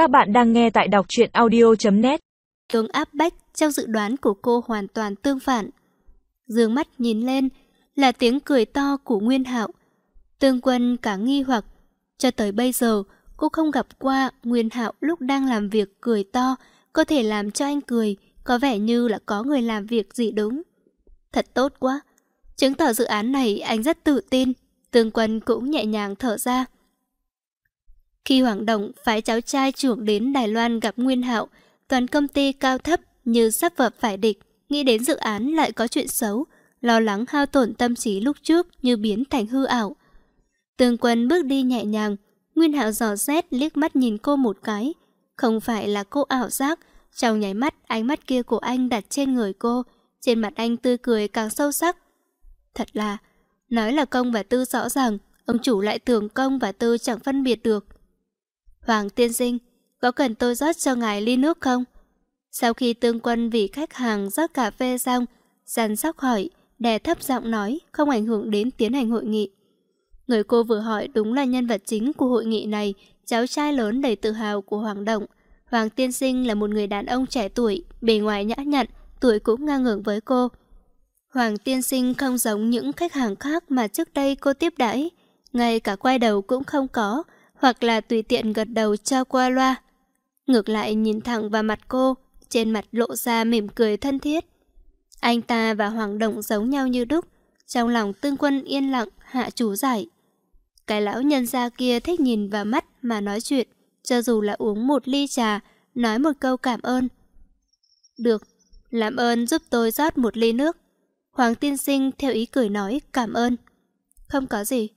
Các bạn đang nghe tại đọc truyện audio.net Tướng áp bách trong dự đoán của cô hoàn toàn tương phản. Dương mắt nhìn lên là tiếng cười to của Nguyên Hạo. Tương Quân cả nghi hoặc, cho tới bây giờ cô không gặp qua Nguyên Hạo lúc đang làm việc cười to, có thể làm cho anh cười, có vẻ như là có người làm việc gì đúng. Thật tốt quá, chứng tỏ dự án này anh rất tự tin, Tương Quân cũng nhẹ nhàng thở ra. Khi Hoàng Động phái cháu trai trưởng đến Đài Loan gặp Nguyên Hạo, toàn công ty cao thấp như sắp vập phải địch, nghĩ đến dự án lại có chuyện xấu, lo lắng hao tổn tâm trí lúc trước như biến thành hư ảo. Tường Quân bước đi nhẹ nhàng, Nguyên Hạo dò xét liếc mắt nhìn cô một cái. Không phải là cô ảo giác, trong nháy mắt ánh mắt kia của anh đặt trên người cô, trên mặt anh tươi cười càng sâu sắc. Thật là, nói là công và tư rõ ràng, ông chủ lại tưởng công và tư chẳng phân biệt được. Hoàng tiên sinh, có cần tôi rót cho ngài ly nước không? Sau khi tương quân vì khách hàng rót cà phê xong, săn sóc hỏi, đè thấp giọng nói, không ảnh hưởng đến tiến hành hội nghị. Người cô vừa hỏi đúng là nhân vật chính của hội nghị này, cháu trai lớn đầy tự hào của Hoàng Động. Hoàng Tiên Sinh là một người đàn ông trẻ tuổi, bề ngoài nhã nhặn, tuổi cũng ngang ngưỡng với cô. Hoàng Tiên Sinh không giống những khách hàng khác mà trước đây cô tiếp đãi, ngay cả quay đầu cũng không có, hoặc là tùy tiện gật đầu cho qua loa. Ngược lại nhìn thẳng vào mặt cô, trên mặt lộ ra mỉm cười thân thiết. Anh ta và Hoàng Động giống nhau như đúc, trong lòng tương quân yên lặng hạ chú giải. Cái lão nhân gia kia thích nhìn vào mắt mà nói chuyện, cho dù là uống một ly trà, nói một câu cảm ơn. Được, làm ơn giúp tôi rót một ly nước. Hoàng tiên sinh theo ý cười nói cảm ơn. Không có gì.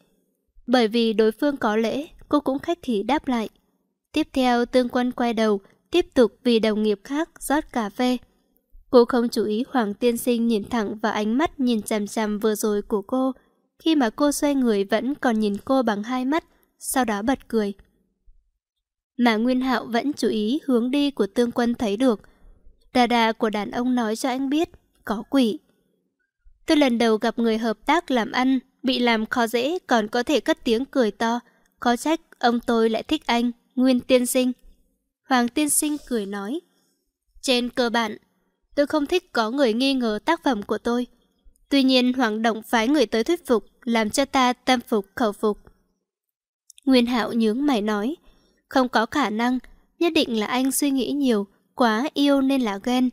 Bởi vì đối phương có lễ, cô cũng khách khí đáp lại. Tiếp theo tương quân quay đầu, tiếp tục vì đồng nghiệp khác rót cà phê. Cô không chú ý Hoàng tiên sinh nhìn thẳng vào ánh mắt nhìn chằm chằm vừa rồi của cô, khi mà cô xoay người vẫn còn nhìn cô bằng hai mắt, sau đó bật cười. Mà Nguyên Hạo vẫn chú ý hướng đi của tương quân thấy được. Đà đà của đàn ông nói cho anh biết, có quỷ. Tôi lần đầu gặp người hợp tác làm ăn, bị làm khó dễ còn có thể cất tiếng cười to, có trách ông tôi lại thích anh, Nguyên Tiên Sinh. Hoàng Tiên Sinh cười nói. Trên cơ bản, tôi không thích có người nghi ngờ tác phẩm của tôi. Tuy nhiên Hoàng Động phái người tới thuyết phục, làm cho ta tâm phục khẩu phục. Nguyên Hạo nhướng mày nói, không có khả năng, nhất định là anh suy nghĩ nhiều, quá yêu nên là ghen.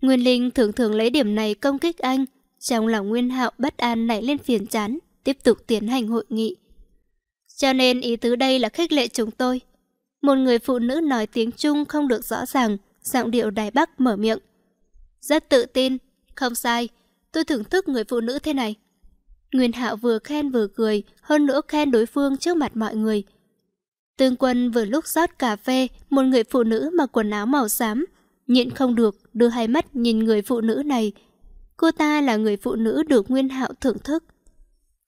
Nguyên Linh thường thường lấy điểm này công kích anh, trong lòng Nguyên Hạo bất an nảy lên phiền chán, tiếp tục tiến hành hội nghị. Cho nên ý tứ đây là khích lệ chúng tôi. Một người phụ nữ nói tiếng Trung không được rõ ràng, giọng điệu Đài Bắc mở miệng. Rất tự tin, không sai, tôi thưởng thức người phụ nữ thế này. Nguyên Hạo vừa khen vừa cười, hơn nữa khen đối phương trước mặt mọi người. Tương quân vừa lúc rót cà phê, một người phụ nữ mặc quần áo màu xám, nhịn không được, đưa hai mắt nhìn người phụ nữ này. Cô ta là người phụ nữ được Nguyên Hạo thưởng thức.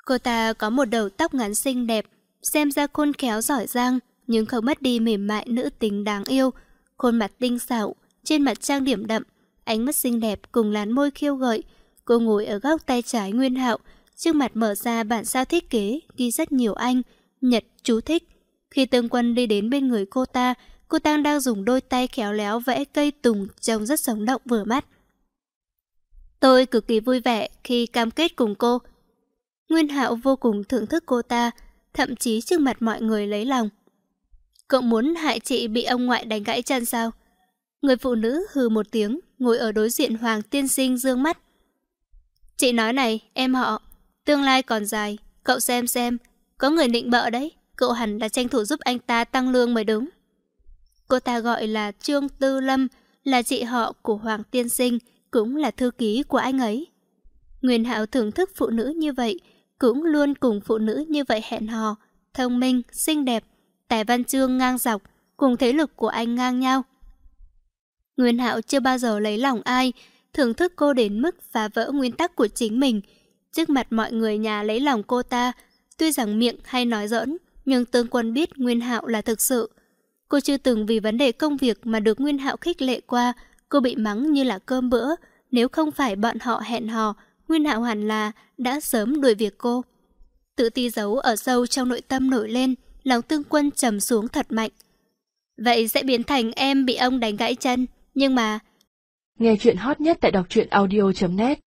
Cô ta có một đầu tóc ngắn xinh đẹp, xem ra khôn khéo giỏi giang, nhưng không mất đi mềm mại nữ tính đáng yêu. Khuôn mặt tinh xảo, trên mặt trang điểm đậm, ánh mắt xinh đẹp cùng làn môi khiêu gợi. Cô ngồi ở góc tay trái Nguyên Hạo, trước mặt mở ra bản sao thiết kế, ghi rất nhiều anh, nhật, chú thích. Khi tương quân đi đến bên người cô ta, cô ta đang dùng đôi tay khéo léo vẽ cây tùng trông rất sống động vừa mắt. Tôi cực kỳ vui vẻ khi cam kết cùng cô. Nguyên Hạo vô cùng thưởng thức cô ta, thậm chí trước mặt mọi người lấy lòng. Cậu muốn hại chị bị ông ngoại đánh gãy chân sao? Người phụ nữ hừ một tiếng, ngồi ở đối diện Hoàng tiên sinh dương mắt. Chị nói này, em họ, tương lai còn dài, cậu xem xem, có người định bợ đấy, cậu hẳn là tranh thủ giúp anh ta tăng lương mới đúng. Cô ta gọi là Trương Tư Lâm, là chị họ của Hoàng tiên sinh, cũng là thư ký của anh ấy. Nguyên Hạo thưởng thức phụ nữ như vậy, cũng luôn cùng phụ nữ như vậy hẹn hò, thông minh, xinh đẹp, tài văn chương ngang dọc, cùng thế lực của anh ngang nhau. Nguyên Hạo chưa bao giờ lấy lòng ai, thưởng thức cô đến mức phá vỡ nguyên tắc của chính mình. Trước mặt mọi người nhà lấy lòng cô ta, tuy rằng miệng hay nói giỡn, nhưng tương quân biết Nguyên Hạo là thực sự. Cô chưa từng vì vấn đề công việc mà được Nguyên Hạo khích lệ qua, cô bị mắng như là cơm bữa, nếu không phải bọn họ hẹn hò, Nguyên Hạo hẳn là đã sớm đuổi việc cô. Tự ti giấu ở sâu trong nội tâm nổi lên, lòng tương quân trầm xuống thật mạnh. vậy sẽ biến thành em bị ông đánh gãy chân. Nhưng mà... Nghe chuyện hot nhất tại đọc truyện audio.net